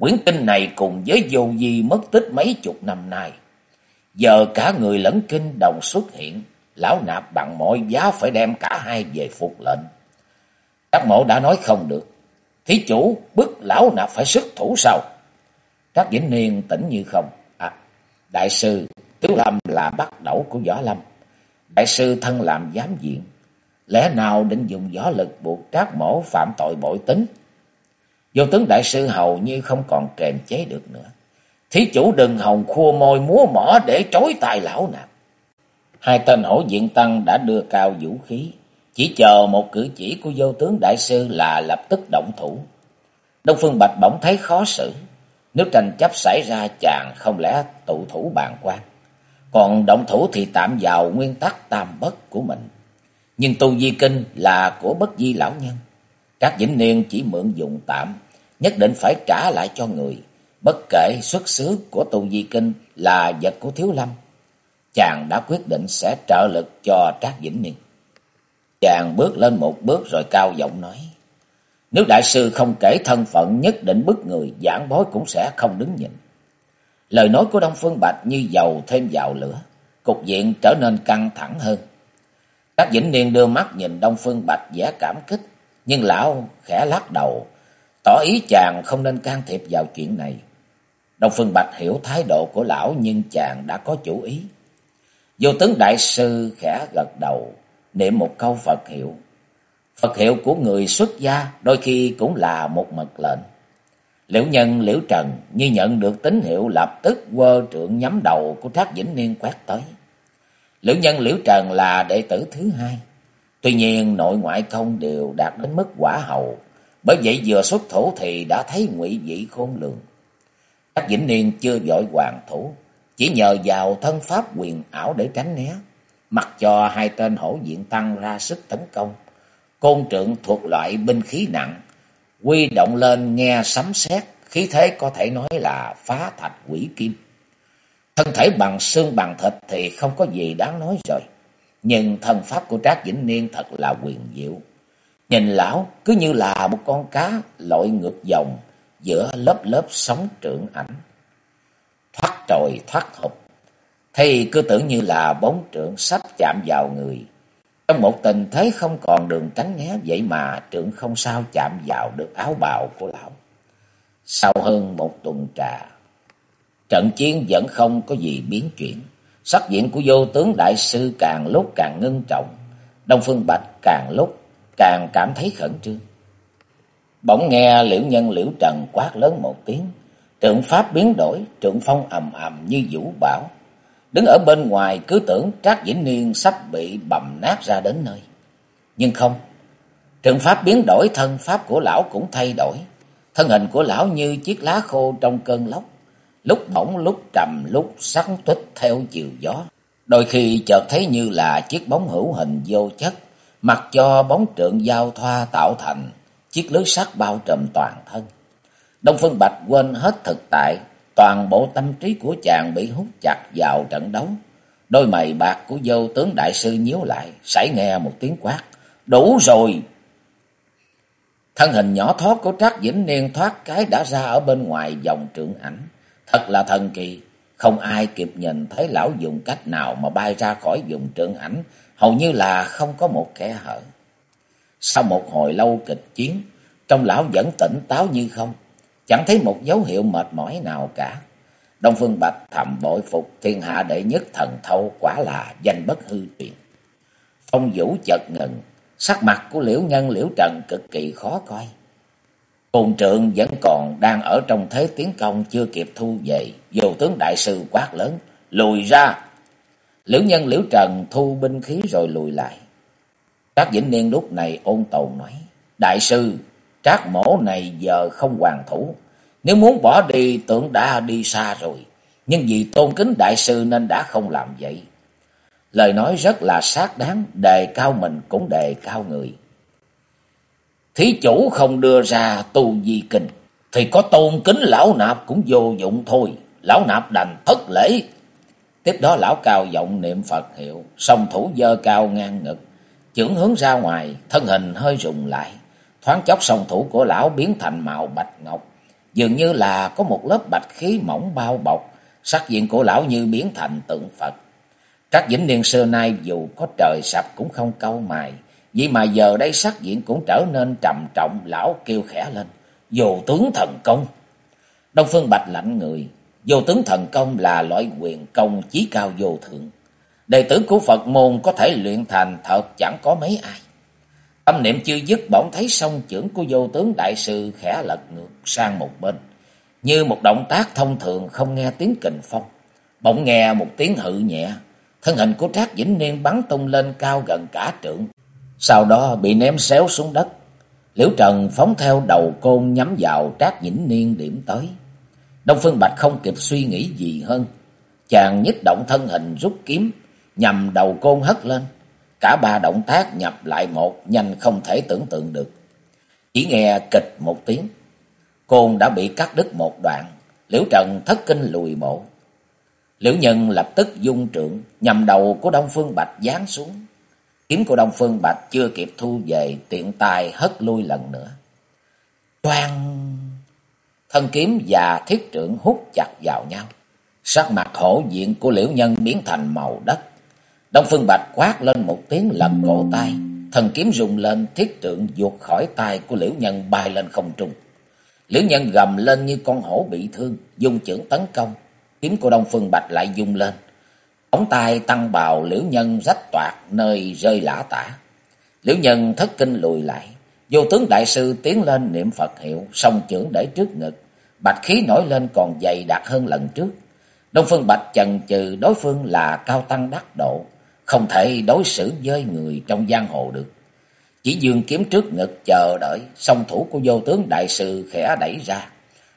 Quyển kinh này cùng với vô di mất tích mấy chục năm nay. Giờ cả người lẫn kinh đồng xuất hiện, lão nạp bằng mọi giá phải đem cả hai về phục lệnh. trác mộ đã nói không được, thí chủ bức lão nạp phải sức thủ sau. Trác Vĩnh Niên tỉnh như không. À, đại sư, Tiếu Lâm là bắt đầu của Võ Lâm. Đại sư thân làm giám diện, lẽ nào định dùng võ lực buộc Trác Mổ phạm tội bội tính? Vô tướng đại sư hầu như không còn kềm chế được nữa. Thí chủ đừng hồng khua môi múa mỏ để trối tài lão nạp. Hai tên hổ diện tăng đã đưa cao vũ khí, chỉ chờ một cử chỉ của vô tướng đại sư là lập tức động thủ. Đông Phương Bạch bỗng thấy khó xử, nếu tranh chấp xảy ra chàng không lẽ tụ thủ bàn quan. Còn động thủ thì tạm vào nguyên tắc tam bất của mình. Nhưng tu di kinh là của bất di lão nhân. Các vĩnh niên chỉ mượn dụng tạm, nhất định phải trả lại cho người. Bất kể xuất xứ của tu di kinh là vật của Thiếu Lâm. Chàng đã quyết định sẽ trợ lực cho Trác Vĩnh Niên. Chàng bước lên một bước rồi cao giọng nói. Nếu đại sư không kể thân phận nhất định bức người, giảng bối cũng sẽ không đứng nhìn. Lời nói của Đông Phương Bạch như dầu thêm vào lửa, cục diện trở nên căng thẳng hơn. Các Vĩnh Niên đưa mắt nhìn Đông Phương Bạch vẻ cảm kích, nhưng lão khẽ lắc đầu, tỏ ý chàng không nên can thiệp vào chuyện này. Đông Phương Bạch hiểu thái độ của lão nhưng chàng đã có chủ ý. Vô tướng đại sư khẽ gật đầu, niệm một câu Phật hiệu. Phật hiệu của người xuất gia đôi khi cũng là một mật lệnh. Liễu nhân, liễu trần như nhận được tín hiệu lập tức quơ trượng nhắm đầu của Trác Vĩnh Niên quét tới. Liễu nhân, liễu trần là đệ tử thứ hai. Tuy nhiên, nội ngoại công đều đạt đến mức quả hậu. Bởi vậy vừa xuất thủ thì đã thấy ngụy vị khôn lường. Trác Vĩnh Niên chưa giỏi hoàng thủ. Chỉ nhờ vào thân pháp quyền ảo để tránh né. Mặc cho hai tên hổ diện tăng ra sức tấn công. Côn trượng thuộc loại binh khí nặng quy động lên nghe sấm sét, khí thế có thể nói là phá thạch quỷ kim. Thân thể bằng xương bằng thịt thì không có gì đáng nói rồi. Nhưng thần pháp của Trác Vĩnh Niên thật là quyền diệu. Nhìn lão cứ như là một con cá lội ngược dòng giữa lớp lớp sóng trưởng ảnh. Thoát trồi thoát hụt. Thì cứ tưởng như là bóng trưởng sắp chạm vào người. Trong một tình thế không còn đường tránh né vậy mà trượng không sao chạm vào được áo bào của lão. Sau hơn một tuần trà, trận chiến vẫn không có gì biến chuyển. Sắc diện của vô tướng đại sư càng lúc càng ngưng trọng, Đông Phương Bạch càng lúc càng cảm thấy khẩn trương. Bỗng nghe liễu nhân liễu trần quát lớn một tiếng, trượng pháp biến đổi, trượng phong ầm ầm như vũ bão, Đứng ở bên ngoài cứ tưởng Trác Vĩnh Niên sắp bị bầm nát ra đến nơi. Nhưng không. Trường pháp biến đổi thân pháp của lão cũng thay đổi. Thân hình của lão như chiếc lá khô trong cơn lốc. Lúc bỗng lúc trầm lúc sắn tuyết theo chiều gió. Đôi khi chợt thấy như là chiếc bóng hữu hình vô chất. Mặc cho bóng trượng giao thoa tạo thành chiếc lưới sắt bao trùm toàn thân. Đông Phương Bạch quên hết thực tại, Toàn bộ tâm trí của chàng bị hút chặt vào trận đấu. Đôi mày bạc của vô tướng đại sư nhíu lại, sải nghe một tiếng quát. Đủ rồi! Thân hình nhỏ thoát của Trác Vĩnh Niên thoát cái đã ra ở bên ngoài dòng trưởng ảnh. Thật là thần kỳ, không ai kịp nhìn thấy lão dùng cách nào mà bay ra khỏi vùng trưởng ảnh, hầu như là không có một kẻ hở. Sau một hồi lâu kịch chiến, trong lão vẫn tỉnh táo như không, chẳng thấy một dấu hiệu mệt mỏi nào cả. Đông Phương Bạch thầm bội phục thiên hạ đệ nhất thần thâu quả là danh bất hư truyền. Phong Vũ chợt ngừng, sắc mặt của Liễu Nhân Liễu Trần cực kỳ khó coi. Cùng trượng vẫn còn đang ở trong thế tiến công chưa kịp thu về. Vô tướng đại sư quát lớn. Lùi ra. Liễu nhân liễu trần thu binh khí rồi lùi lại. Các Vĩnh Niên lúc này ôn tồn nói. Đại sư, trác mổ này giờ không hoàn thủ. Nếu muốn bỏ đi tưởng đã đi xa rồi. Nhưng vì tôn kính đại sư nên đã không làm vậy. Lời nói rất là xác đáng, đề cao mình cũng đề cao người. Thí chủ không đưa ra tu di kinh, thì có tôn kính lão nạp cũng vô dụng thôi. Lão nạp đành thất lễ. Tiếp đó lão cao giọng niệm Phật hiệu, song thủ dơ cao ngang ngực, chưởng hướng ra ngoài, thân hình hơi rùng lại. Thoáng chốc song thủ của lão biến thành màu bạch ngọc, dường như là có một lớp bạch khí mỏng bao bọc, sắc diện của lão như biến thành tượng Phật. các Vĩnh Niên xưa nay dù có trời sập cũng không câu mài, vì mà giờ đây sắc diện cũng trở nên trầm trọng, lão kêu khẽ lên, vô tướng thần công. Đông Phương Bạch lạnh người, vô tướng thần công là loại quyền công chí cao vô thượng. Đệ tử của Phật môn có thể luyện thành thật chẳng có mấy ai. Tâm niệm chưa dứt bỗng thấy song trưởng của vô tướng đại sư khẽ lật ngược sang một bên. Như một động tác thông thường không nghe tiếng kình phong. Bỗng nghe một tiếng hự nhẹ. Thân hình của Trác Vĩnh Niên bắn tung lên cao gần cả trượng. Sau đó bị ném xéo xuống đất. Liễu Trần phóng theo đầu côn nhắm vào Trác Vĩnh Niên điểm tới. Đông Phương Bạch không kịp suy nghĩ gì hơn. Chàng nhích động thân hình rút kiếm, nhằm đầu côn hất lên. Cả ba động tác nhập lại một, nhanh không thể tưởng tượng được. Chỉ nghe kịch một tiếng, côn đã bị cắt đứt một đoạn, Liễu Trần thất kinh lùi bộ. Liễu Nhân lập tức dung trượng, nhằm đầu của Đông Phương Bạch giáng xuống. Kiếm của Đông Phương Bạch chưa kịp thu về, tiện tài hất lui lần nữa. Toan! Thân kiếm và thiết trưởng hút chặt vào nhau. Sắc mặt hổ diện của Liễu Nhân biến thành màu đất. Đông Phương Bạch quát lên một tiếng lật cổ tay, thần kiếm rung lên, thiết tượng vụt khỏi tay của Liễu Nhân bay lên không trung. Liễu Nhân gầm lên như con hổ bị thương, dùng chưởng tấn công, kiếm của Đông Phương Bạch lại dung lên. Ống tay tăng bào Liễu Nhân rách toạc nơi rơi lã tả. Liễu Nhân thất kinh lùi lại, vô tướng đại sư tiến lên niệm Phật hiệu, song chưởng để trước ngực, bạch khí nổi lên còn dày đặc hơn lần trước. Đông Phương Bạch chần chừ đối phương là cao tăng đắc độ, không thể đối xử với người trong giang hồ được. Chỉ dương kiếm trước ngực chờ đợi, song thủ của vô tướng đại sư khẽ đẩy ra.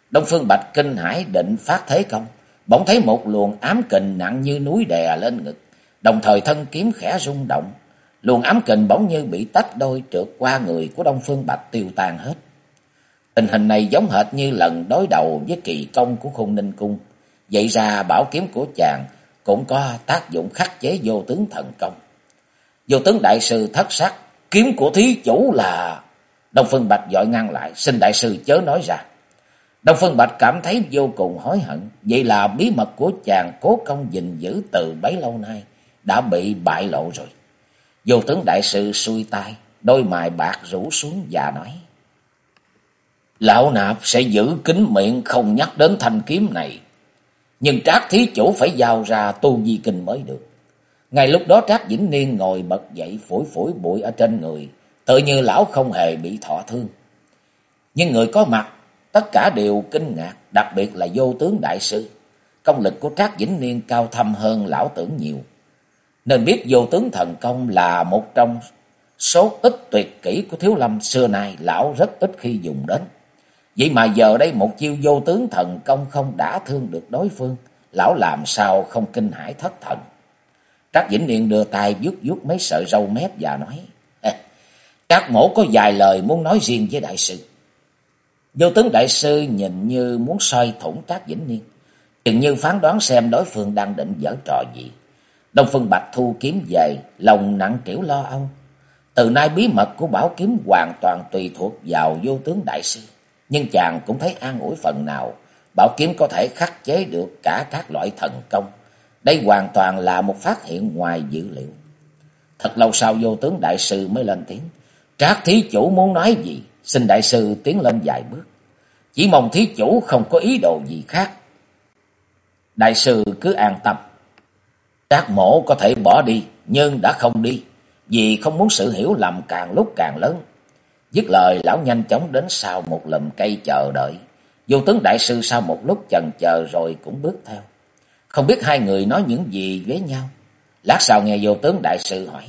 Đông Phương Bạch kinh hãi định phát thế công, bỗng thấy một luồng ám kình nặng như núi đè lên ngực, đồng thời thân kiếm khẽ rung động. Luồng ám kình bỗng như bị tách đôi trượt qua người của Đông Phương Bạch tiêu tan hết. Tình hình này giống hệt như lần đối đầu với kỳ công của khung ninh cung. Vậy ra bảo kiếm của chàng cũng có tác dụng khắc chế vô tướng thần công. Vô tướng đại sư thất sắc, kiếm của thí chủ là... Đông Phương Bạch dội ngăn lại, xin đại sư chớ nói ra. Đông Phương Bạch cảm thấy vô cùng hối hận, vậy là bí mật của chàng cố công gìn giữ từ bấy lâu nay đã bị bại lộ rồi. Vô tướng đại sư xuôi tay, đôi mày bạc rủ xuống và nói. Lão nạp sẽ giữ kín miệng không nhắc đến thanh kiếm này. Nhưng trác thí chủ phải giao ra tu di kinh mới được. Ngay lúc đó trác Vĩnh Niên ngồi bật dậy phủi phủi bụi ở trên người. Tự như lão không hề bị thọ thương. Nhưng người có mặt tất cả đều kinh ngạc, đặc biệt là vô tướng đại sư. Công lực của Trác Vĩnh Niên cao thâm hơn lão tưởng nhiều. Nên biết vô tướng thần công là một trong số ít tuyệt kỹ của Thiếu Lâm xưa nay lão rất ít khi dùng đến. Vậy mà giờ đây một chiêu vô tướng thần công không đã thương được đối phương, lão làm sao không kinh hãi thất thần. Trác Vĩnh Niên đưa tay vuốt vuốt mấy sợi râu mép và nói, Trác mổ có vài lời muốn nói riêng với đại sư. Vô tướng đại sư nhìn như muốn soi thủng Trác Vĩnh Niên, chừng như phán đoán xem đối phương đang định giở trò gì. Đông Phương Bạch thu kiếm về, lòng nặng trĩu lo âu. Từ nay bí mật của bảo kiếm hoàn toàn tùy thuộc vào vô tướng đại sư nhưng chàng cũng thấy an ủi phần nào. Bảo kiếm có thể khắc chế được cả các loại thần công. Đây hoàn toàn là một phát hiện ngoài dữ liệu. Thật lâu sau vô tướng đại sư mới lên tiếng. Trác thí chủ muốn nói gì? Xin đại sư tiến lên vài bước. Chỉ mong thí chủ không có ý đồ gì khác. Đại sư cứ an tâm. Trác mổ có thể bỏ đi, nhưng đã không đi. Vì không muốn sự hiểu lầm càng lúc càng lớn. Dứt lời lão nhanh chóng đến sau một lùm cây chờ đợi. Vô tướng đại sư sau một lúc chần chờ rồi cũng bước theo. Không biết hai người nói những gì với nhau. Lát sau nghe vô tướng đại sư hỏi.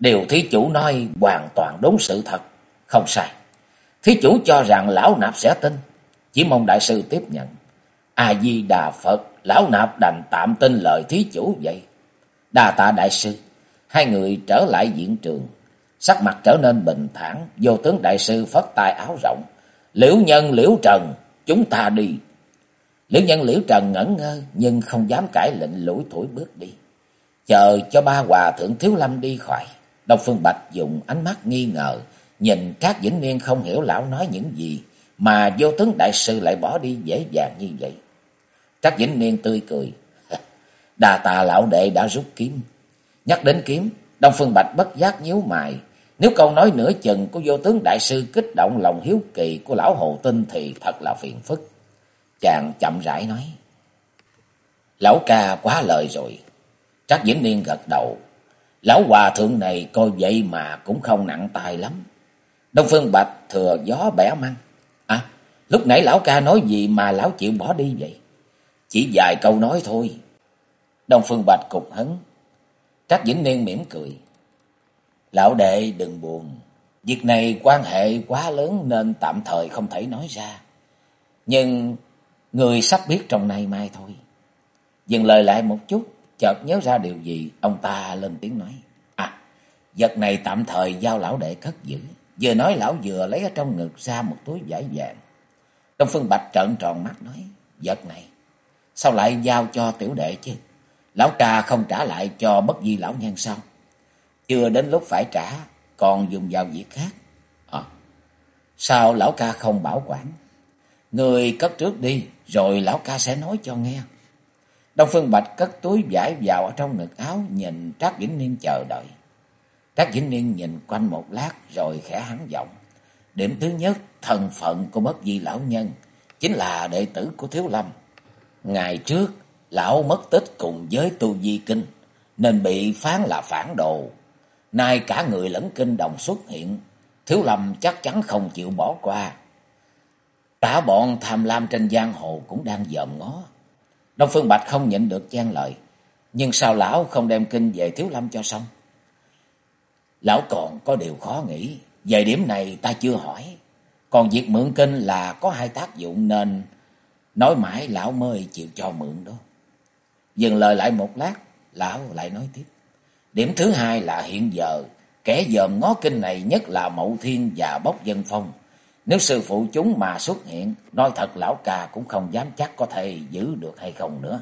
Điều thí chủ nói hoàn toàn đúng sự thật. Không sai. Thí chủ cho rằng lão nạp sẽ tin. Chỉ mong đại sư tiếp nhận. A-di-đà Phật, lão nạp đành tạm tin lời thí chủ vậy. Đà tạ đại sư. Hai người trở lại diễn trường. Sắc mặt trở nên bình thản. Vô tướng đại sư phất tay áo rộng. Liễu nhân liễu trần, chúng ta đi. Liễu nhân liễu trần ngẩn ngơ nhưng không dám cãi lệnh lủi thủi bước đi. Chờ cho ba hòa thượng thiếu lâm đi khỏi. Đông Phương Bạch dùng ánh mắt nghi ngờ. Nhìn các Vĩnh Niên không hiểu lão nói những gì. Mà vô tướng đại sư lại bỏ đi dễ dàng như vậy. Các Vĩnh Niên tươi cười. Đà tà lão đệ đã rút kiếm. Nhắc đến kiếm, Đông Phương Bạch bất giác nhíu mày. Nếu câu nói nửa chừng của vô tướng đại sư kích động lòng hiếu kỳ của lão hồ tinh thì thật là phiền phức. Chàng chậm rãi nói. Lão ca quá lời rồi. Trác Vĩnh Niên gật đầu. Lão hòa thượng này coi vậy mà cũng không nặng tài lắm. Đông Phương Bạch thừa gió bẻ măng. À, lúc nãy lão ca nói gì mà lão chịu bỏ đi vậy? Chỉ vài câu nói thôi. Đông Phương Bạch cục hứng. Trác Vĩnh Niên mỉm cười. Lão đệ đừng buồn. Việc này quan hệ quá lớn nên tạm thời không thể nói ra. Nhưng người sắp biết trong nay mai thôi. Dừng lời lại một chút, chợt nhớ ra điều gì, ông ta lên tiếng nói. À, vật này tạm thời giao lão đệ cất giữ. Vừa nói lão vừa lấy ở trong ngực ra một túi vải vàng. Trong Phương Bạch trợn tròn mắt nói, vật này, sao lại giao cho tiểu đệ chứ? Lão trà không trả lại cho bất di lão nhân sao? Chưa đến lúc phải trả, còn dùng vào việc khác. À, sao lão ca không bảo quản? Người cất trước đi, rồi lão ca sẽ nói cho nghe. Đông Phương Bạch cất túi vải vào ở trong ngực áo, nhìn Trác Vĩnh Niên chờ đợi. Trác Vĩnh Niên nhìn quanh một lát rồi khẽ hắn giọng. Điểm thứ nhất, thân phận của bất di lão nhân chính là đệ tử của Thiếu Lâm. Ngày trước, lão mất tích cùng với tu di kinh, nên bị phán là phản đồ. Nay cả người lẫn kinh đồng xuất hiện, Thiếu Lâm chắc chắn không chịu bỏ qua. Cả bọn tham lam trên giang hồ cũng đang dòm ngó. Đông Phương Bạch không nhịn được chen lời. Nhưng sao lão không đem kinh về Thiếu Lâm cho xong? Lão còn có điều khó nghĩ. Về điểm này ta chưa hỏi. Còn việc mượn kinh là có hai tác dụng nên nói mãi lão mới chịu cho mượn đó. Dừng lời lại một lát, lão lại nói tiếp. Điểm thứ hai là hiện giờ, kẻ dòm ngó kinh này nhất là Mậu Thiên và Bốc Dân Phong. Nếu sư phụ chúng mà xuất hiện, nói thật lão ca cũng không dám chắc có thể giữ được hay không nữa.